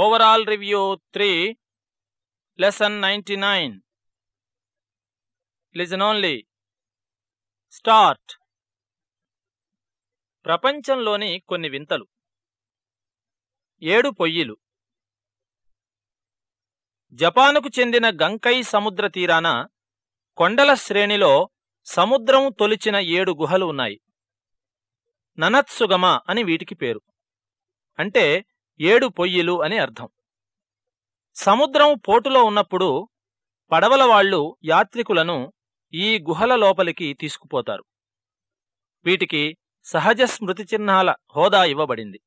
Overall review three lesson ninety nine listen only start ప్రపంచంలోని కొన్ని వింతలు. ఏడు పొయ్యిలు. జపానుకు చెందిన గంకై సముద్ర తీరాన కొండల శ్రేణిలో సముద్రం తొలిచిన ఏడు గుహలు ఉన్నాయి. ననత్సుగమ అని వీటికి పేరు. అంటే ఏడు పొయ్యిలు అని అర్థం. సముద్రం పోటులో ఉన్నప్పుడు పడవల వాళ్ళు యాత్రికులను ఈ గుహల లోపలికి తీసుకుపోతారు. వీటికి సహజ స్మృతి చిహ్నాల హోదా ఇవ్వబడింది.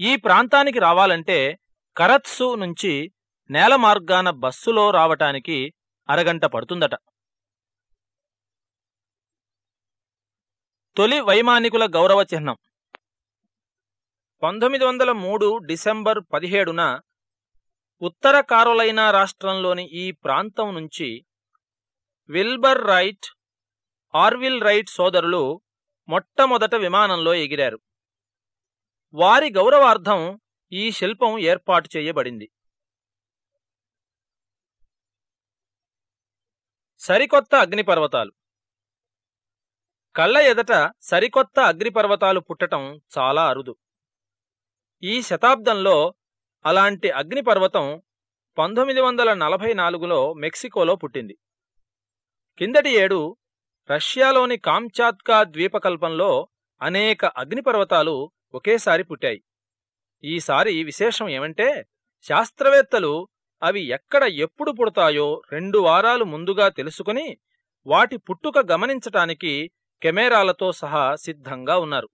ఈ ప్రాంతానికి రావాలంటే కరత్సు నుంచి నేల మార్గాన బస్సులో రావటానికి అరగంట పడుతుందట. తొలి వైమానికుల గౌరవ చిహ్నం. పంతొమ్మిది వందల మూడు డిసెంబర్ పదిహేడున ఉత్తర కారోలైనా రాష్ట్రంలోని ఈ ప్రాంతం నుంచి విల్బర్ రైట్ ఆర్విల్ రైట్ సోదరులు మొట్టమొదట విమానంలో ఎగిరారు. వారి గౌరవార్థం ఈ శిల్పం ఏర్పాటు చేయబడింది. సరికొత్త అగ్నిపర్వతాలు. కళ్ళ ఎదట సరికొత్త అగ్నిపర్వతాలు పుట్టటం చాలా అరుదు. ఈ శతాబ్దంలో అలాంటి అగ్నిపర్వతం పంతొమ్మిది వందల నలభై నాలుగులో మెక్సికోలో పుట్టింది. కిందటి ఏడు రష్యాలోని కాంచాత్కా ద్వీపకల్పంలో అనేక అగ్నిపర్వతాలు ఒకేసారి పుట్టాయి. ఈసారి విశేషం ఏమంటే శాస్త్రవేత్తలు అవి ఎక్కడ ఎప్పుడు పుడతాయో రెండు వారాలు ముందుగా తెలుసుకుని వాటి పుట్టుక గమనించటానికి కెమెరాలతో సహా సిద్ధంగా ఉన్నారు.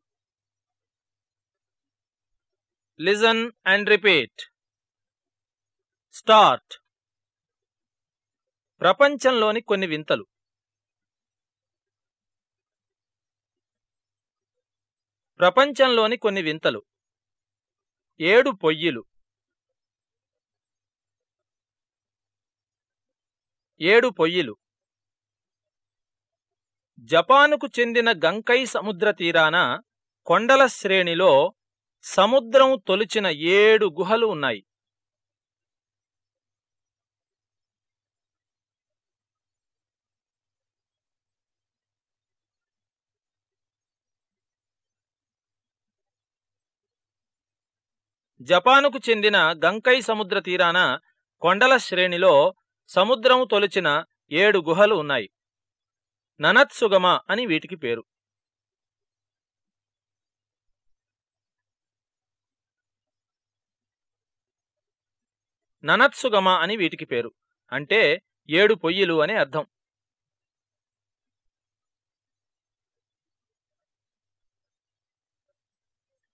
లిజన్ అండ్ రిపీట్ స్టార్ట్ ప్రపంచంలోని కొన్ని వింతలు. ప్రపంచంలోని కొన్ని వింతలు. ఏడు పొయ్యిలు. ఏడు పొయ్యిలు. జపానుకు చెందిన గంకై సముద్ర తీరాన కొండల శ్రేణిలో సముద్రం తొలిచిన ఏడు గుహలు ఉన్నాయి. జపానుకు చెందిన గంకై సముద్ర తీరాన కొండల శ్రేణిలో సముద్రం తొలిచిన ఏడు గుహలు ఉన్నాయి. ననత్సుగమ అని వీటికి పేరు. ననత్సుగమ అని వీటికి పేరు. అంటే ఏడు పొయ్యిలు అని అర్థం.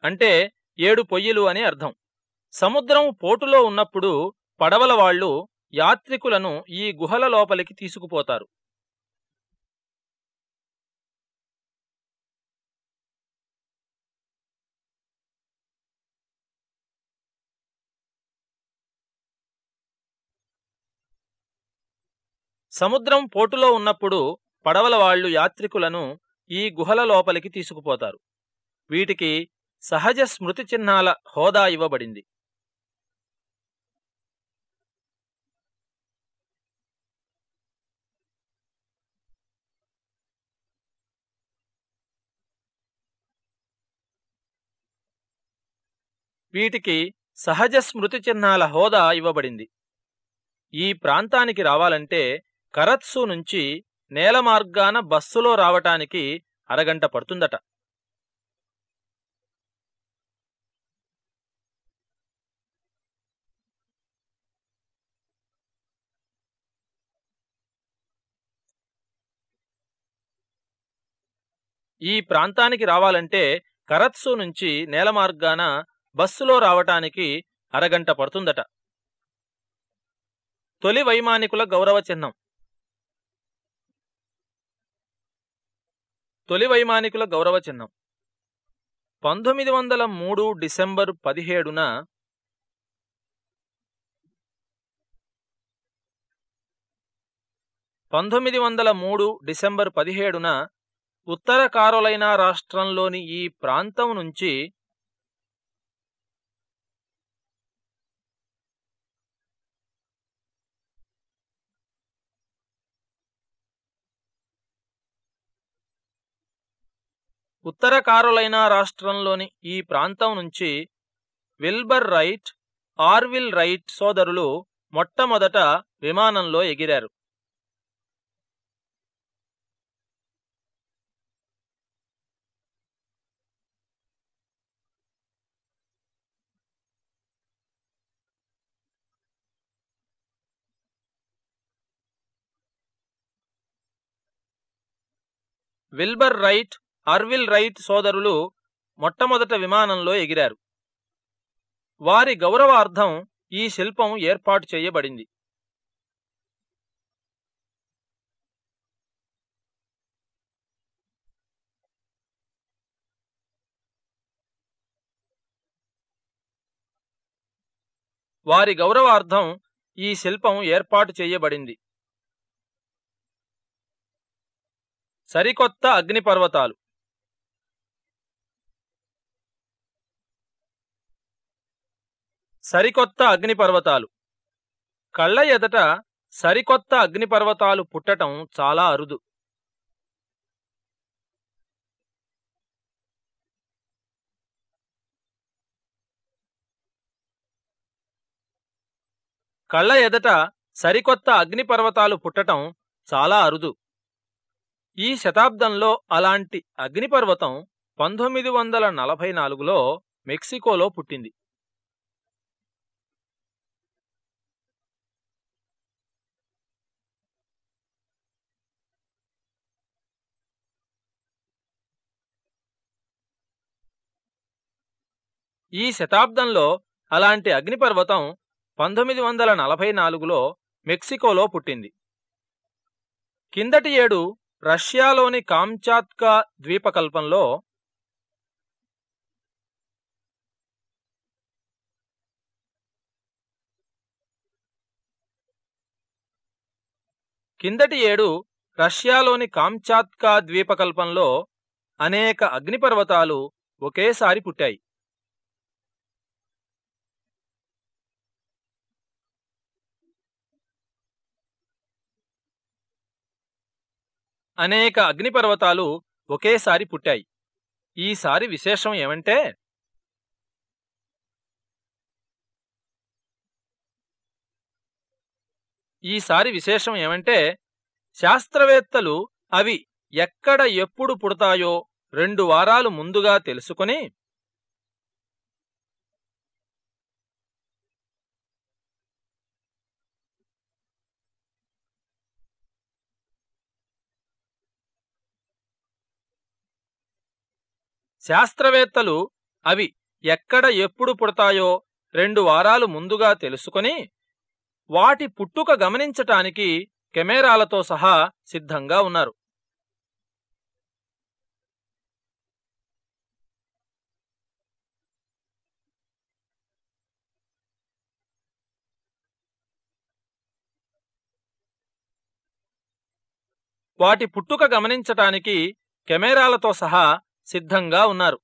అంటే ఏడు పొయ్యిలు అని అర్థం. సముద్రం పోటులో ఉన్నప్పుడు పడవల వాళ్ళు యాత్రికులను ఈ గుహల లోపలికి తీసుకుపోతారు. సముద్రం పోటులో ఉన్నప్పుడు పడవల వాళ్ళు యాత్రికులను ఈ గుహల లోపలికి తీసుకుపోతారు. వీటికి సహజ స్మృతి చిహ్నాల హోదా ఇవ్వబడింది. వీటికి సహజ స్మృతి చిహ్నాల హోదా ఇవ్వబడింది. ఈ ప్రాంతానికి రావాలంటే కరత్సు నుంచి నేల మార్గాన బస్సులో రావటానికి అరగంట పడుతుందట. ఈ ప్రాంతానికి రావాలంటే కరత్సు నుంచి నేల మార్గాన బస్సులో రావటానికి అరగంట పడుతుందట. తొలి వైమానికుల గౌరవ చిహ్నం. తొలి వైమానికుల గౌరవ చిహ్నం. పంతొమ్మిది వందల మూడు డిసెంబర్ పదిహేడున పంతొమ్మిది వందల మూడు డిసెంబర్ పదిహేడున ఉత్తర కారోలైనా రాష్ట్రంలోని ఈ ప్రాంతం నుంచి ఉత్తర కారోలైనా రాష్ట్రంలోని ఈ ప్రాంతం నుంచి విల్బర్ రైట్ ఆర్విల్ రైట్ సోదరులు మొట్టమొదట విమానంలో ఎగిరారు. విల్బర్ రైట్ అర్విల్ రైట్ సోదరులు మొట్టమొదట విమానంలో ఎగిరారు. వారి గౌరవార్థం ఈ శిల్పం ఏర్పాటు చేయబడింది. వారి గౌరవార్థం ఈ శిల్పం ఏర్పాటు చేయబడింది. సరికొత్త అగ్నిపర్వతాలు. సరికొత్త అగ్నిపర్వతాలు. కళ్ళ ఎదట సరికొత్త అగ్నిపర్వతాలు పుట్టటం చాలా అరుదు. కళ్ళ ఎదట సరికొత్త అగ్నిపర్వతాలు పుట్టటం చాలా అరుదు. ఈ శతాబ్దంలో అలాంటి అగ్నిపర్వతం పంతొమ్మిది వందల నలభై నాలుగులో మెక్సికోలో పుట్టింది. ఈ శతాబ్దంలో అలాంటి అగ్నిపర్వతం పంతొమ్మిది వందల నలభై నాలుగులో మెక్సికోలో పుట్టింది. కిందటి ఏడు రష్యాలోని కామ్చాత్కా ద్వీపకల్పంలో కిందటి ఏడు రష్యాలోని కామ్చాత్కా ద్వీపకల్పంలో అనేక అగ్నిపర్వతాలు ఒకేసారి పుట్టాయి. అనేక అగ్నిపర్వతాలు ఒకేసారి పుట్టాయి. ఈసారి విశేషం ఏమంటే ఈసారి విశేషం ఏమంటే శాస్త్రవేత్తలు అవి ఎక్కడ ఎప్పుడు పుడతాయో రెండు వారాలు ముందుగా తెలుసుకుని శాస్త్రవేత్తలు అవి ఎక్కడ ఎప్పుడు పుడతాయో రెండు వారాలు ముందుగా తెలుసుకొని వాటి పుట్టుక గమనించటానికి కెమెరాలతో సహా సిద్ధంగా ఉన్నారు. వాటి పుట్టుక గమనించటానికి కెమెరాలతో సహా సిద్ధంగా ఉన్నారు.